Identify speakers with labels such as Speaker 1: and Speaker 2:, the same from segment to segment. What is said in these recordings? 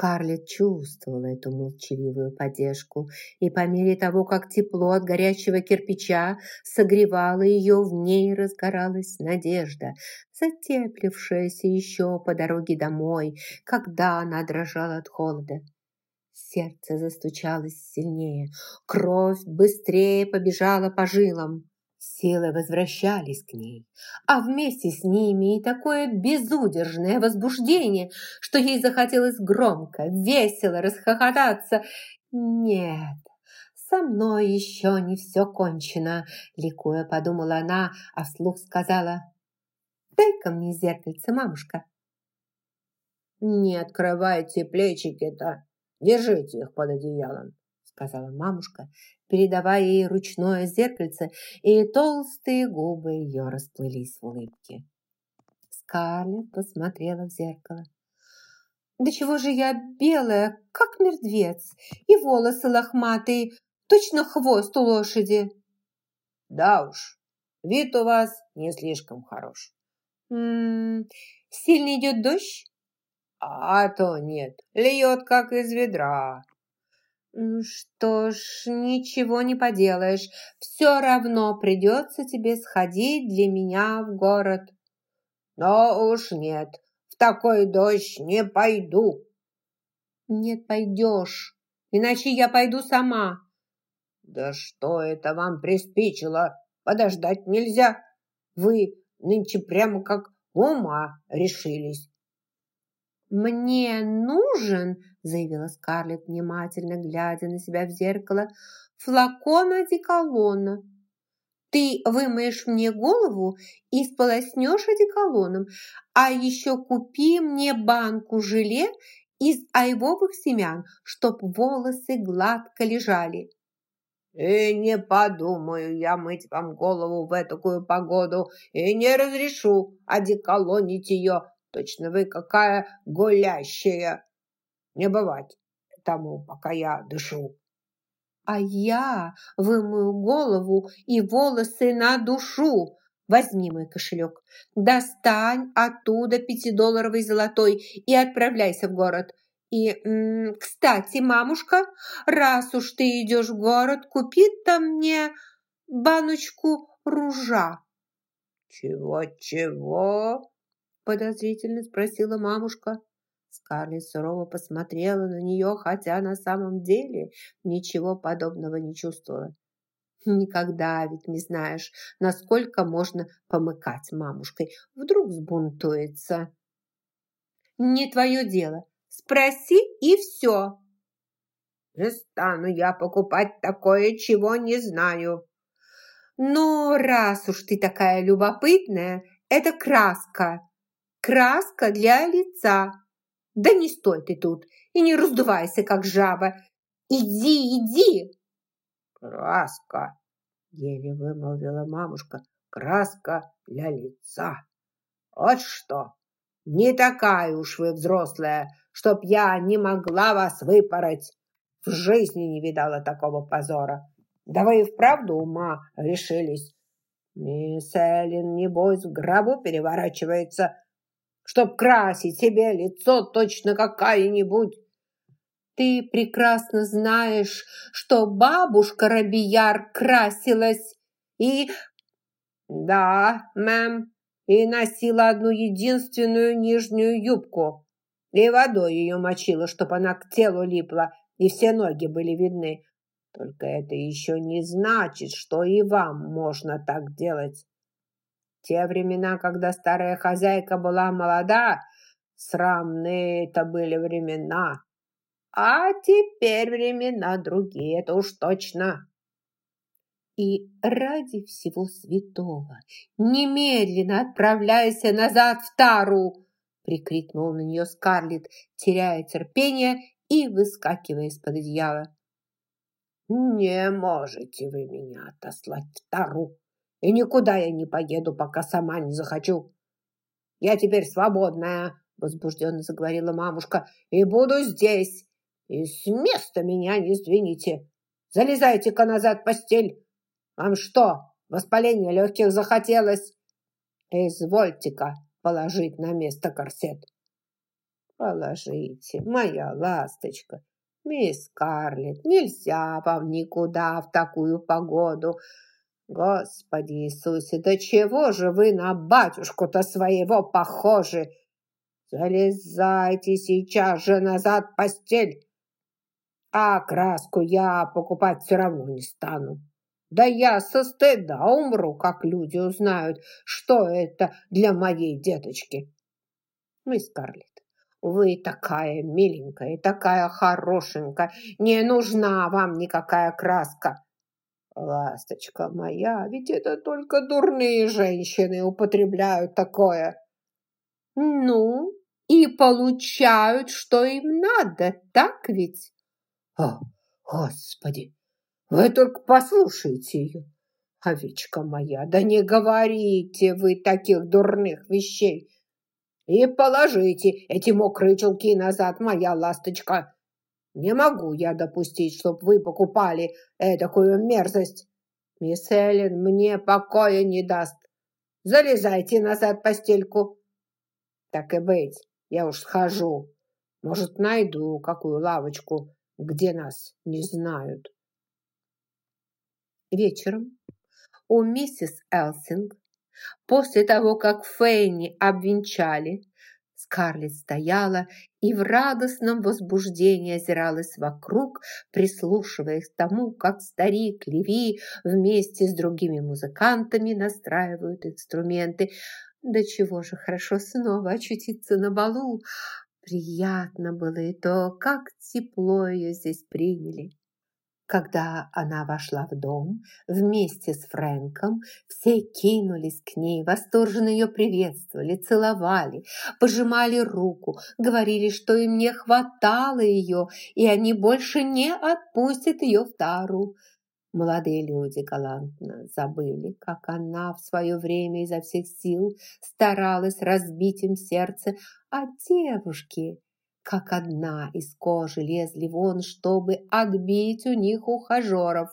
Speaker 1: Скарлетт чувствовала эту молчаливую поддержку, и по мере того, как тепло от горячего кирпича согревало ее, в ней разгоралась надежда, затеплившаяся еще по дороге домой, когда она дрожала от холода. Сердце застучалось сильнее, кровь быстрее побежала по жилам. Силы возвращались к ней, а вместе с ними и такое безудержное возбуждение, что ей захотелось громко, весело расхохотаться. «Нет, со мной еще не все кончено», — ликуя подумала она, а вслух сказала, «Дай-ка мне зеркальце, мамушка».
Speaker 2: «Не открывайте плечики-то, держите их под одеялом», — сказала мамушка, передавая ей ручное зеркальце, и толстые губы ее расплылись в улыбке.
Speaker 1: Скарлетт посмотрела в зеркало. «Да чего же я белая, как мертвец, и волосы лохматые, точно хвост у лошади!»
Speaker 2: «Да уж, вид у вас не слишком хорош».
Speaker 1: «М «М-м, -м, «Сильно идет дождь?»
Speaker 2: «А то нет, льет, как из ведра»,
Speaker 1: «Что ж, ничего не поделаешь. Все равно придется тебе сходить для меня в город».
Speaker 2: «Но уж нет, в такой дождь не пойду».
Speaker 1: «Нет, пойдешь, иначе я пойду сама».
Speaker 2: «Да что это вам приспичило? Подождать нельзя. Вы нынче прямо как ума решились.
Speaker 1: «Мне нужен», – заявила Скарлетт, внимательно глядя на себя в зеркало, «флакон одеколона. Ты вымоешь мне голову и сполоснешь одеколоном, а еще купи мне банку желе из айвовых семян, чтоб волосы гладко лежали».
Speaker 2: «И не подумаю я мыть вам голову в такую погоду, и не разрешу одеколонить ее Точно вы какая гулящая. Не бывать тому, пока я дышу.
Speaker 1: А я вымою голову и волосы на душу. Возьми мой кошелек, достань оттуда пятидолларовый золотой и отправляйся в город. И, кстати, мамушка, раз уж ты идешь в город, купи там мне баночку ружа.
Speaker 2: Чего-чего?
Speaker 1: подозрительно спросила мамушка. Скарлетт сурово посмотрела на нее, хотя на самом деле ничего подобного не чувствовала. Никогда ведь не знаешь, насколько можно помыкать мамушкой. Вдруг сбунтуется. Не твое дело. Спроси и все.
Speaker 2: Не стану я покупать такое, чего не знаю.
Speaker 1: Ну, раз уж ты такая любопытная, это краска. Краска для лица. Да не стой ты тут и не раздувайся, как жаба. Иди, иди.
Speaker 2: Краска, еле вымолвила мамушка. Краска для лица. Вот что, не такая уж вы взрослая, чтоб я не могла вас выпороть. В жизни не видала такого позора. Да вы и вправду ума решились. Мисс Эллен, небось, в гробу переворачивается, чтоб красить себе лицо точно какая-нибудь.
Speaker 1: Ты прекрасно знаешь, что бабушка Рабияр красилась и...
Speaker 2: Да, мэм, и носила одну единственную нижнюю юбку. И водой ее мочила, чтоб она к телу липла, и все ноги были видны. Только это еще не значит, что и вам можно так делать. Те времена, когда старая хозяйка была молода, срамные это были времена. А теперь времена другие, это уж точно.
Speaker 1: И ради всего святого немедленно отправляйся назад в Тару, прикрикнул на нее Скарлетт, теряя терпение и выскакивая из-под одеяла.
Speaker 2: «Не можете вы меня отослать в Тару!» И никуда я не поеду, пока сама не захочу. Я теперь свободная, возбужденно заговорила мамушка, и буду здесь. И с места меня не сдвинете. Залезайте-ка назад в постель. Вам что, воспаление легких захотелось? Извольте-ка положить на место корсет. Положите, моя ласточка. Мисс Карлетт, нельзя вам никуда в такую погоду. Господи Иисусе, да чего же вы на батюшку-то своего похожи? Залезайте сейчас же назад в постель. А краску я покупать все равно не стану. Да я со стыда умру, как люди узнают, что это для моей деточки. Мисс Карлетт, вы такая миленькая, такая хорошенькая, не нужна вам никакая краска. Ласточка моя, ведь это только дурные женщины употребляют такое.
Speaker 1: Ну, и получают, что им надо, так ведь?
Speaker 2: О, Господи, вы только послушайте ее. Овечка моя, да не говорите вы таких дурных вещей. И положите эти мокрые чулки назад, моя ласточка. Не могу я допустить, чтоб вы покупали такую мерзость. Мисс Эллен мне покоя не даст. Залезайте назад в постельку. Так и быть, я уж схожу. Может, найду какую лавочку, где нас не знают.
Speaker 1: Вечером у миссис Элсинг После того, как Фенни обвенчали, Скарлетт стояла и в радостном возбуждении озиралась вокруг, прислушиваясь к тому, как старик Леви вместе с другими музыкантами настраивают инструменты. Да чего же хорошо снова очутиться на балу! Приятно было и то, как тепло ее здесь приняли. Когда она вошла в дом вместе с Фрэнком, все кинулись к ней, восторженно ее приветствовали, целовали, пожимали руку, говорили, что им не хватало ее, и они больше не отпустят ее в тару. Молодые люди галантно забыли, как она в свое время изо всех сил старалась разбить им сердце, а девушки как одна из кожи лезли вон, чтобы отбить у них ухажеров.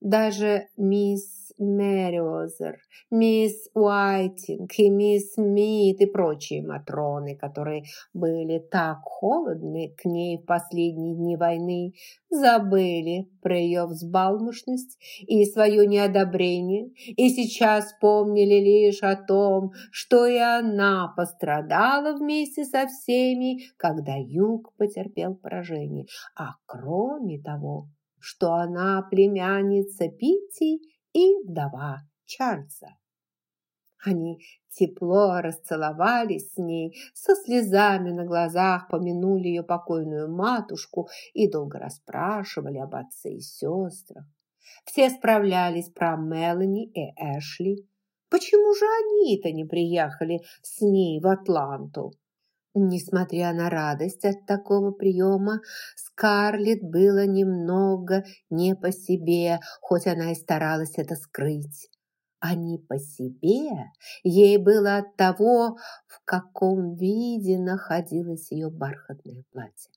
Speaker 1: Даже мисс Мэриозер, мисс Уайтинг и мисс Мит и прочие матроны, которые были так холодны к ней в последние дни войны, забыли про ее взбалмошность и свое неодобрение, и сейчас помнили лишь о том, что и она пострадала вместе со всеми, когда юг потерпел поражение, а кроме того, что она племянница Питти и вдова Чарльза. Они тепло расцеловались с ней, со слезами на глазах помянули ее покойную матушку и долго расспрашивали об отце и сестрах. Все справлялись про Мелани и Эшли. Почему же они-то не приехали с ней в Атланту? Несмотря на радость от такого приема, Скарлетт было немного не по себе, хоть она и старалась это скрыть. А не по себе ей было от того, в каком виде находилось ее бархатное платье.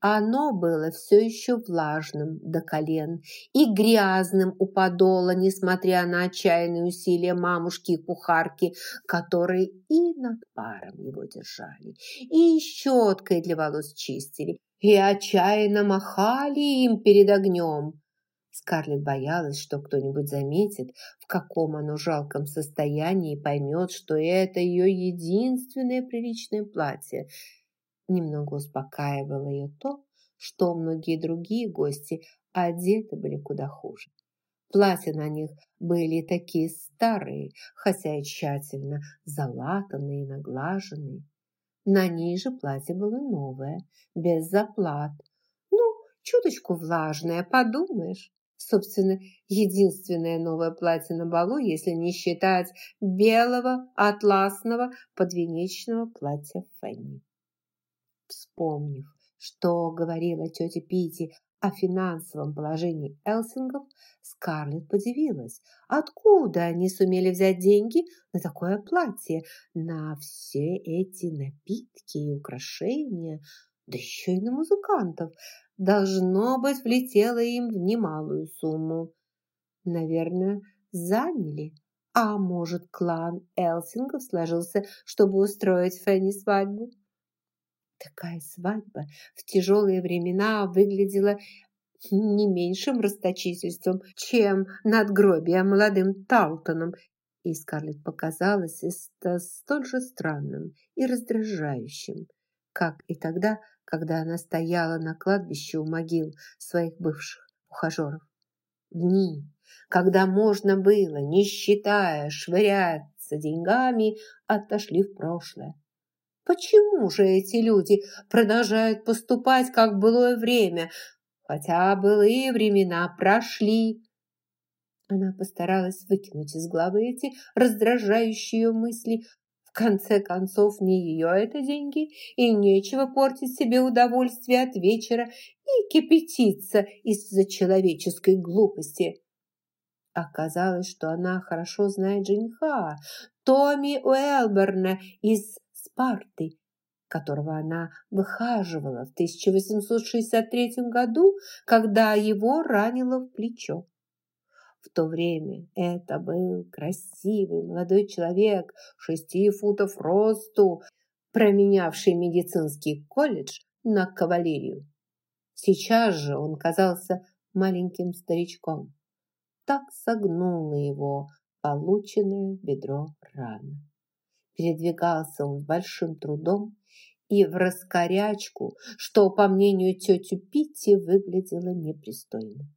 Speaker 1: Оно было все еще влажным до колен и грязным у подола, несмотря на отчаянные усилия мамушки и кухарки, которые и над паром его держали, и щеткой для волос чистили, и отчаянно махали им перед огнем. Скарлетт боялась, что кто-нибудь заметит, в каком оно жалком состоянии, и поймет, что это ее единственное приличное платье – Немного успокаивало ее то, что многие другие гости одеты были куда хуже. Платья на них были такие старые, хотя и тщательно залатанные и наглаженные. На ней же платье было новое, без заплат. Ну, чуточку влажное, подумаешь. Собственно, единственное новое платье на балу, если не считать белого атласного подвенечного платья Фенни. Вспомнив, что говорила тетя Пити о финансовом положении Элсингов, Скарлетт подивилась, откуда они сумели взять деньги на такое платье, на все эти напитки и украшения, да еще и на музыкантов. Должно быть, влетело им в немалую сумму. Наверное, заняли. А может, клан Элсингов сложился, чтобы устроить Фенни свадьбу? Такая свадьба в тяжелые времена выглядела не меньшим расточительством, чем надгробие молодым Талтоном, и Скарлетт показалось это столь же странным и раздражающим, как и тогда, когда она стояла на кладбище у могил своих бывших ухажеров. Дни, когда можно было, не считая, швыряться деньгами, отошли в прошлое. Почему же эти люди продолжают поступать, как былое время, хотя былые времена прошли? Она постаралась выкинуть из головы эти раздражающие мысли. В конце концов, не ее это деньги, и нечего портить себе удовольствие от вечера и кипятиться из-за человеческой глупости. Оказалось, что она хорошо знает жениха, Томми Уэлберна из Спарты, которого она выхаживала в 1863 году, когда его ранило в плечо. В то время это был красивый молодой человек, шести футов росту, променявший медицинский колледж на кавалерию. Сейчас же он казался маленьким старичком. Так согнуло его полученное бедро рана. Передвигался он большим трудом и в раскорячку, что, по мнению тети Питти, выглядело непристойно.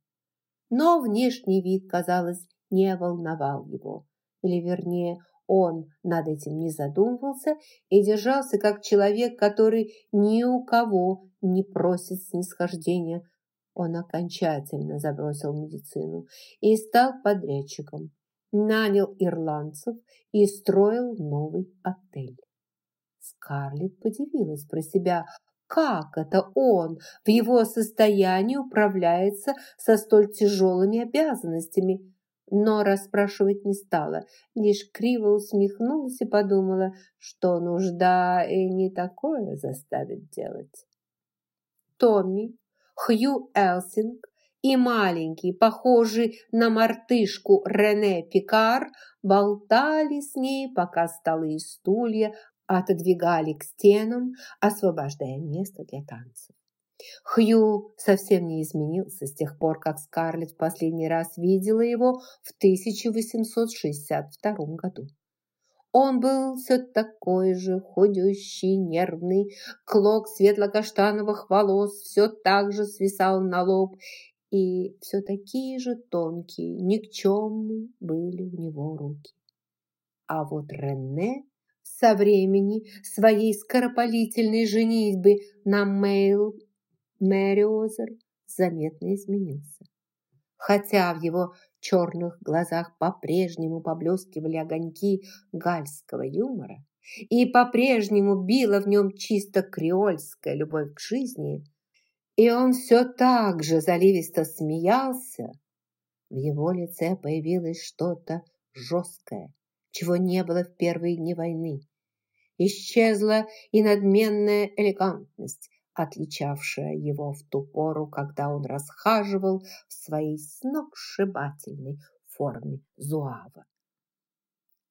Speaker 1: Но внешний вид, казалось, не волновал его. Или, вернее, он над этим не задумывался и держался как человек, который ни у кого не просит снисхождения. Он окончательно забросил медицину и стал подрядчиком нанял ирландцев и строил новый отель. Скарлетт подивилась про себя, как это он в его состоянии управляется со столь тяжелыми обязанностями, но расспрашивать не стала, лишь криво усмехнулась и подумала, что нужда и не такое заставит делать. Томми, Хью Элсинг и маленький, похожий на мартышку Рене Пикар, болтали с ней, пока столы и стулья отодвигали к стенам, освобождая место для танцев. Хью совсем не изменился с тех пор, как Скарлетт в последний раз видела его в 1862 году. Он был все такой же худющий, нервный, клок светло-каштановых волос все так же свисал на лоб, и все такие же тонкие, никчемные были у него руки. А вот Рене со времени своей скоропалительной женитьбы на Мейл Мэриозер заметно изменился. Хотя в его черных глазах по-прежнему поблескивали огоньки гальского юмора и по-прежнему била в нем чисто креольская любовь к жизни, и он все так же заливисто смеялся. В его лице появилось что-то жесткое, чего не было в первые дни войны. Исчезла и надменная элегантность, отличавшая его в ту пору, когда он расхаживал в своей сногсшибательной форме зуава.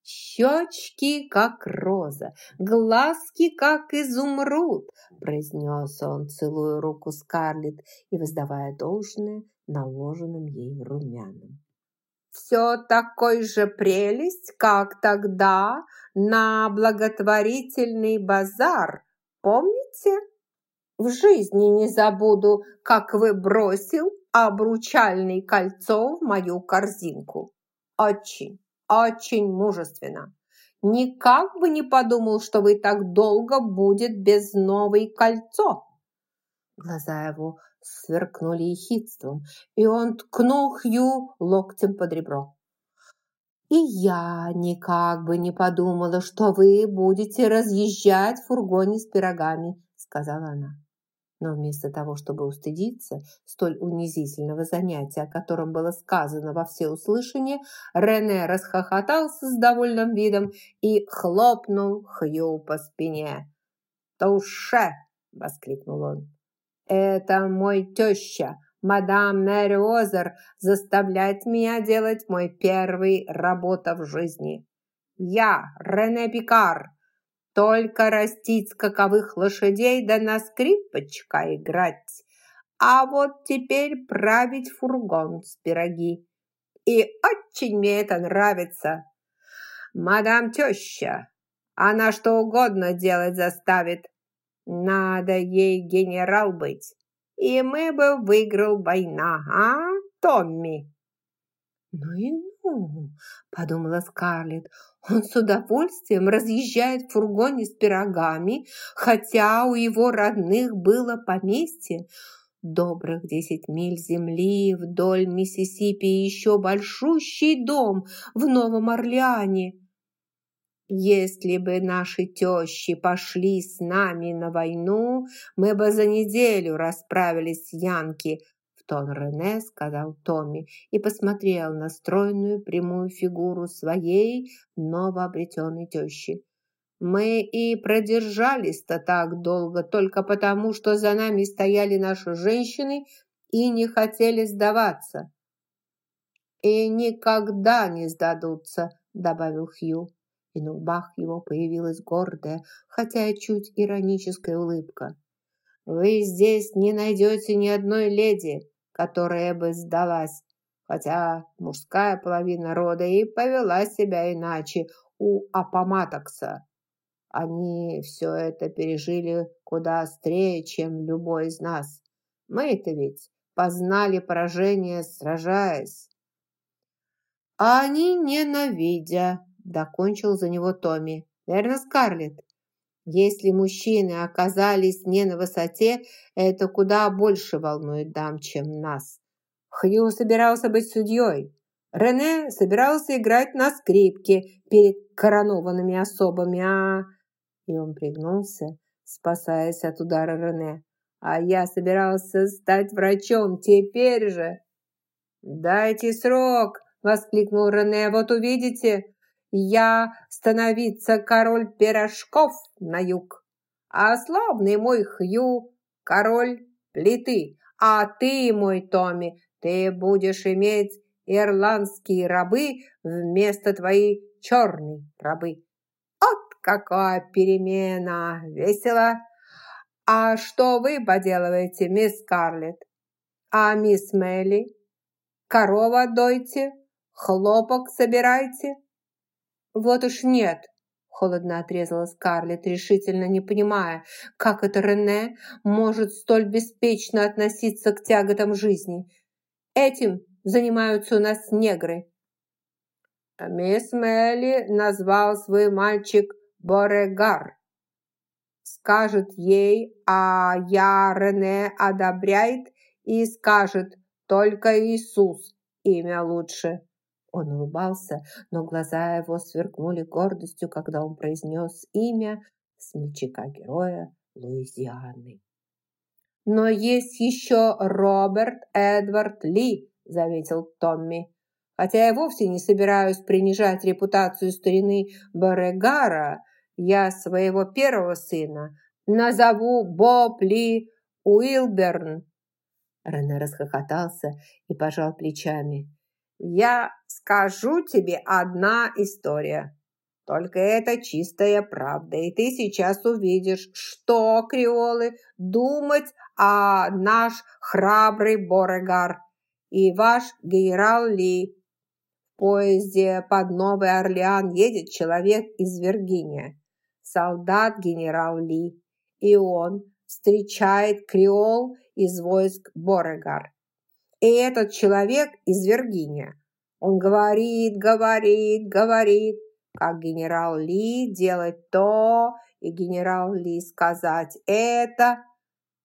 Speaker 1: «Щечки, как роза, глазки, как изумруд», произнес он, целуя руку Скарлетт и воздавая должное наложенным ей румянам. «Все такой же прелесть, как тогда на благотворительный базар, помните? В жизни не забуду, как вы бросил обручальное кольцо в мою корзинку. Очень, очень мужественно. Никак бы не подумал, что вы так долго будет без новой кольцо. Глаза его сверкнули ехидством, и он ткнул Хью локтем под ребро. «И я никак бы не подумала, что вы будете разъезжать в фургоне с пирогами», сказала она. Но вместо того, чтобы устыдиться столь унизительного занятия, о котором было сказано во всеуслышание, Рене расхохотался с довольным видом и хлопнул Хью по спине. «Туше!» – воскликнул он. «Это мой теща, мадам Мэри Озер, заставляет меня делать мой первый работа в жизни. Я, Рене Пикар,
Speaker 2: только растить скаковых лошадей да на скрипочка играть. А вот теперь править фургон с пироги. И очень мне это нравится. Мадам теща, она что угодно делать заставит. Надо ей генерал быть. И мы бы выиграл война, а, Томми?
Speaker 1: Ну и ну, подумала Скарлетт, он с удовольствием разъезжает в фургоне с пирогами, хотя у его родных было поместье. Добрых десять миль земли вдоль Миссисипи и еще большущий дом в Новом Орлеане. Если бы наши тещи пошли с нами на войну, мы бы за неделю расправились с Янки, тон Рене сказал Томми и посмотрел на стройную прямую фигуру своей новообретенной тещи. Мы и продержались-то так долго только потому, что за нами стояли наши женщины и не хотели сдаваться. «И никогда не сдадутся», – добавил Хью. И на губах его появилась гордая, хотя и чуть ироническая улыбка. «Вы здесь не найдете ни одной леди, которая бы сдалась, хотя мужская половина рода и повела себя иначе у Апоматокса. Они все это пережили куда острее, чем любой из нас. Мы-то ведь познали поражение, сражаясь. А они ненавидя, докончил за него Томми. Верно, Скарлетт? Если мужчины оказались не на высоте, это куда больше волнует дам, чем нас. Хью собирался быть судьей. Рене собирался играть на скрипке перед коронованными особами, а... И он пригнулся, спасаясь от удара Рене. А я собирался стать врачом теперь же. «Дайте срок!» – воскликнул Рене. «Вот увидите, я становиться король пирожков на юг, а славный мой Хью – король плиты, а ты, мой Томми, ты будешь иметь ирландские рабы вместо твоей черной рабы. Вот какая перемена! Весело! А что вы поделываете, мисс Карлетт? А мисс Мелли? Корова дойте? Хлопок собирайте? «Вот уж нет!» – холодно отрезала Скарлетт, решительно не понимая, как это Рене может столь беспечно относиться к тяготам жизни. «Этим занимаются у нас негры». «Мисс Мелли назвал свой мальчик Борегар», скажет ей, а я Рене одобряет и скажет только Иисус имя лучше. Он улыбался, но глаза его сверкнули гордостью, когда он произнес имя смельчака-героя Луизианы. «Но есть еще Роберт Эдвард Ли», – заметил Томми. «Хотя я вовсе не собираюсь принижать репутацию старины Борегара, я своего первого сына назову Боб Ли Уилберн». Рене расхохотался и пожал плечами. Я скажу тебе одна история. Только это чистая правда, и ты сейчас увидишь, что креолы думать о наш храбрый Борегар и ваш генерал Ли. В поезде под Новый Орлеан едет человек из Виргиния, солдат генерал Ли, и он встречает креол из войск Борегар. И этот человек из Виргиния. Он говорит, говорит, говорит, как генерал Ли делать то, и генерал Ли сказать это.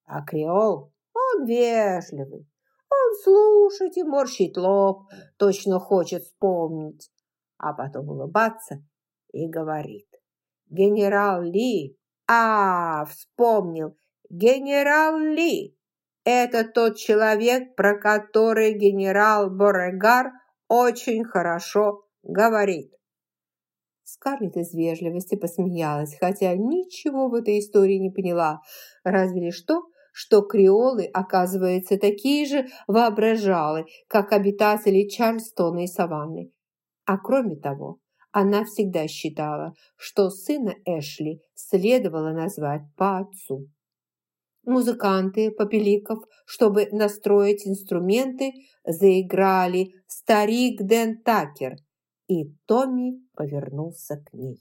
Speaker 1: А креол, он вежливый. Он слушать и морщит лоб, точно хочет вспомнить, а потом улыбаться и говорит. Генерал Ли, а, вспомнил, генерал Ли. Это тот человек, про который генерал Борегар очень хорошо говорит. Скарлетт из вежливости посмеялась, хотя ничего в этой истории не поняла, разве лишь то, что креолы, оказывается, такие же воображалы, как обитатели Чарльстона и Саванны. А кроме того, Она всегда считала, что сына Эшли следовало назвать по отцу. Музыканты, попеликов, чтобы настроить инструменты, заиграли «Старик Дэн Такер», и Томми повернулся к ней.